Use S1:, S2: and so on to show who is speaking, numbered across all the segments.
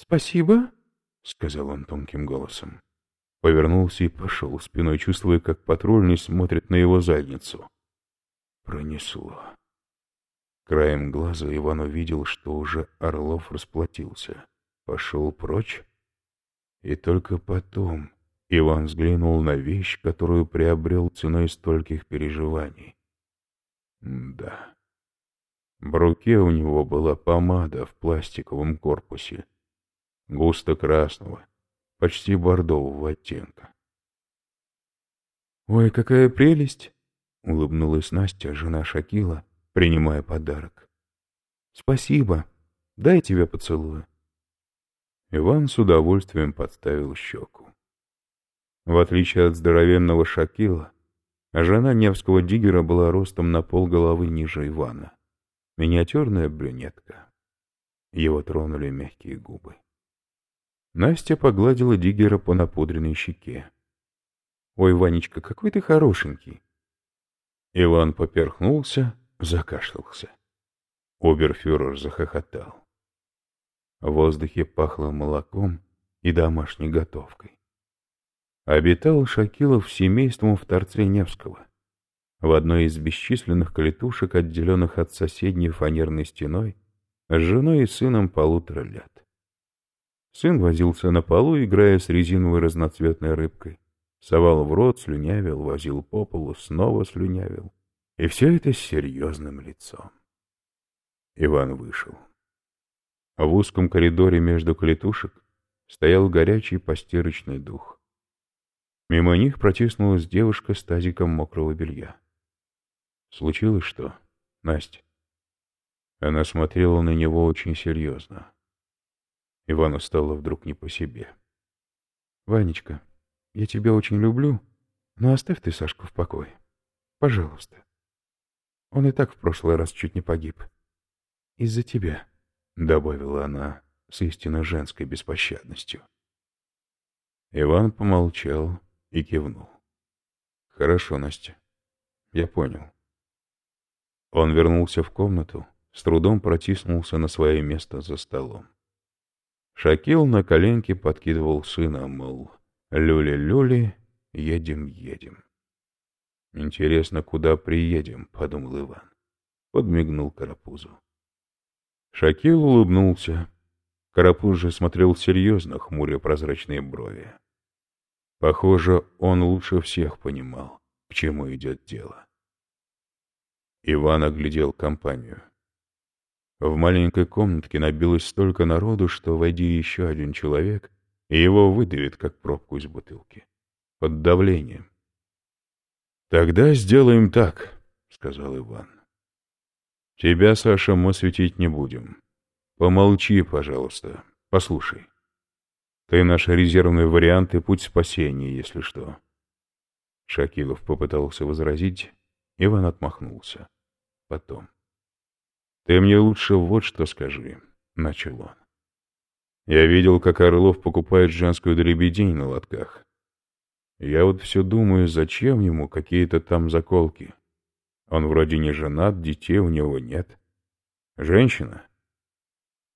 S1: «Спасибо», — сказал он тонким голосом. Повернулся и пошел, спиной чувствуя, как патрульный смотрит на его задницу. Пронесло. Краем глаза Иван увидел, что уже Орлов расплатился. Пошел прочь. И только потом Иван взглянул на вещь, которую приобрел ценой стольких переживаний. да. В руке у него была помада в пластиковом корпусе, густо-красного, почти бордового оттенка. «Ой, какая прелесть!» — улыбнулась Настя, жена Шакила, принимая подарок. «Спасибо. Дай тебя поцелую». Иван с удовольствием подставил щеку. В отличие от здоровенного Шакила, жена Невского диггера была ростом на пол головы ниже Ивана. Миниатюрная брюнетка. Его тронули мягкие губы. Настя погладила диггера по напудренной щеке. «Ой, Ванечка, какой ты хорошенький!» Иван поперхнулся, закашлялся. Оберфюрер захохотал. В воздухе пахло молоком и домашней готовкой. Обитал Шакилов семейством в торце Невского, в одной из бесчисленных калитушек, отделенных от соседней фанерной стеной, с женой и сыном полутора лет. Сын возился на полу, играя с резиновой разноцветной рыбкой. Совал в рот, слюнявил, возил по полу, снова слюнявил. И все это с серьезным лицом. Иван вышел. В узком коридоре между клетушек стоял горячий постирочный дух. Мимо них протиснулась девушка с тазиком мокрого белья. Случилось что, Настя? Она смотрела на него очень серьезно. Ивану стало вдруг не по себе. «Ванечка, я тебя очень люблю, но оставь ты Сашку в покое. Пожалуйста. Он и так в прошлый раз чуть не погиб. Из-за тебя». — добавила она с истинно женской беспощадностью. Иван помолчал и кивнул. «Хорошо, Настя. Я понял». Он вернулся в комнату, с трудом протиснулся на свое место за столом. Шакил на коленке подкидывал сына, мол, «Люли-люли, едем-едем». «Интересно, куда приедем?» — подумал Иван. Подмигнул Карапузу. Шакил улыбнулся. Карапуз же смотрел серьезно, хмуря прозрачные брови. Похоже, он лучше всех понимал, к чему идет дело. Иван оглядел компанию. В маленькой комнатке набилось столько народу, что, войди еще один человек, и его выдавит, как пробку из бутылки. Под давлением. «Тогда сделаем так», — сказал Иван. Тебя, Саша, мы светить не будем. Помолчи, пожалуйста. Послушай. Ты наш резервный вариант и путь спасения, если что. Шакилов попытался возразить, Иван отмахнулся. Потом. Ты мне лучше вот что скажи, — начал он. Я видел, как Орлов покупает женскую дребедень на лотках. Я вот все думаю, зачем ему какие-то там заколки. Он вроде не женат, детей у него нет. Женщина?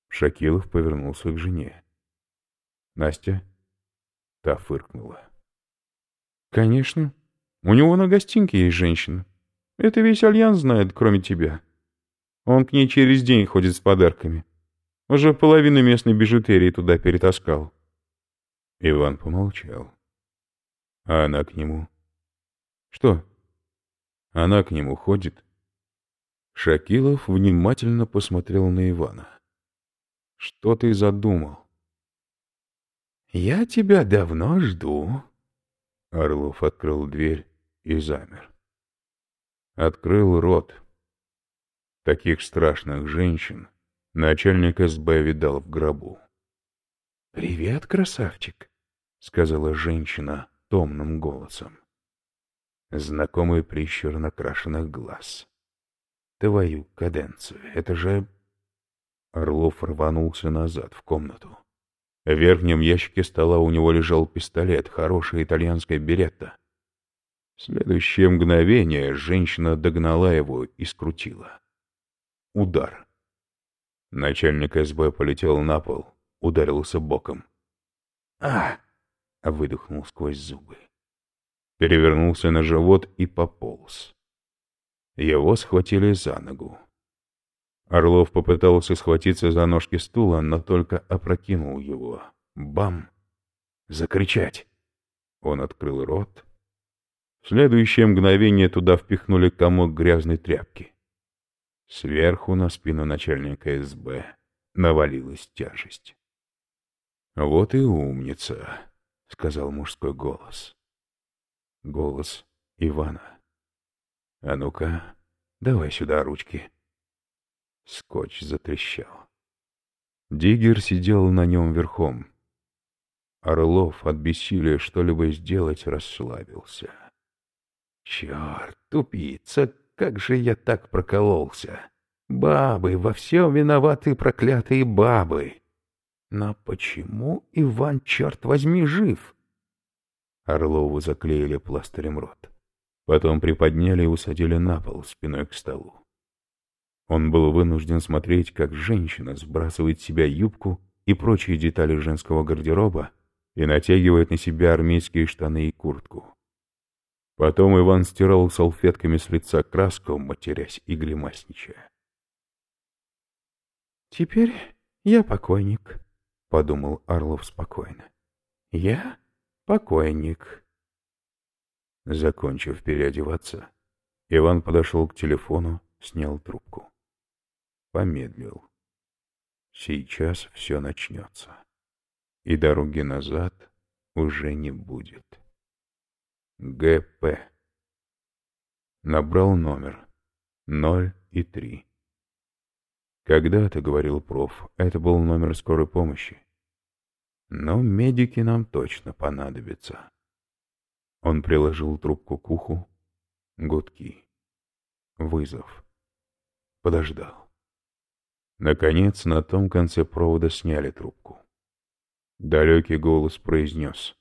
S1: Шакилов повернулся к жене. Настя? Та фыркнула. Конечно. У него на гостинке есть женщина. Это весь Альянс знает, кроме тебя. Он к ней через день ходит с подарками. Уже половину местной бижутерии туда перетаскал. Иван помолчал. А она к нему? Что? Она к нему ходит. Шакилов внимательно посмотрел на Ивана. «Что ты задумал?» «Я тебя давно жду». Орлов открыл дверь и замер. Открыл рот. Таких страшных женщин начальник СБ видал в гробу. «Привет, красавчик», — сказала женщина томным голосом знакомый прищур накрашенных глаз. Твою каденцию, это же... Орлов рванулся назад в комнату. В верхнем ящике стола у него лежал пистолет, хорошая итальянская беретта. В следующее мгновение женщина догнала его и скрутила. Удар. Начальник СБ полетел на пол, ударился боком.
S2: «А!»
S1: — выдохнул сквозь зубы. Перевернулся на живот и пополз. Его схватили за ногу. Орлов попытался схватиться за ножки стула, но только опрокинул его. Бам! Закричать! Он открыл рот. В следующее мгновение туда впихнули комок грязной тряпки. Сверху на спину начальника СБ навалилась тяжесть. «Вот и умница», — сказал мужской голос. Голос Ивана. «А ну-ка, давай сюда ручки». Скотч затрещал. Диггер сидел на нем верхом. Орлов от бессилия что-либо сделать расслабился. «Черт, тупица, как же я так прокололся! Бабы, во всем виноваты проклятые бабы! Но почему Иван, черт возьми, жив?» Орлову заклеили пластырем рот. Потом приподняли и усадили на пол спиной к столу. Он был вынужден смотреть, как женщина сбрасывает с себя юбку и прочие детали женского гардероба и натягивает на себя армейские штаны и куртку. Потом Иван стирал салфетками с лица краску, матерясь и гримасничая.
S2: «Теперь я покойник», — подумал Орлов спокойно. «Я покойник».
S1: Закончив переодеваться, Иван подошел к телефону, снял трубку помедлил. Сейчас все начнется, и дороги назад уже не будет. ГП. Набрал номер. Ноль и три. Когда-то, говорил проф, это был номер скорой помощи. Но медики нам точно понадобятся. Он приложил трубку к уху. Гудки. Вызов. Подождал. Наконец, на том конце провода сняли трубку. Далекий голос произнес.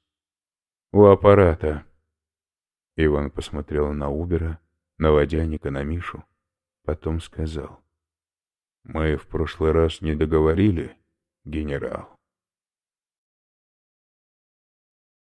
S1: «У аппарата». Иван посмотрел на Убера, на водяника, на Мишу, потом сказал. «Мы в прошлый раз не договорили, генерал.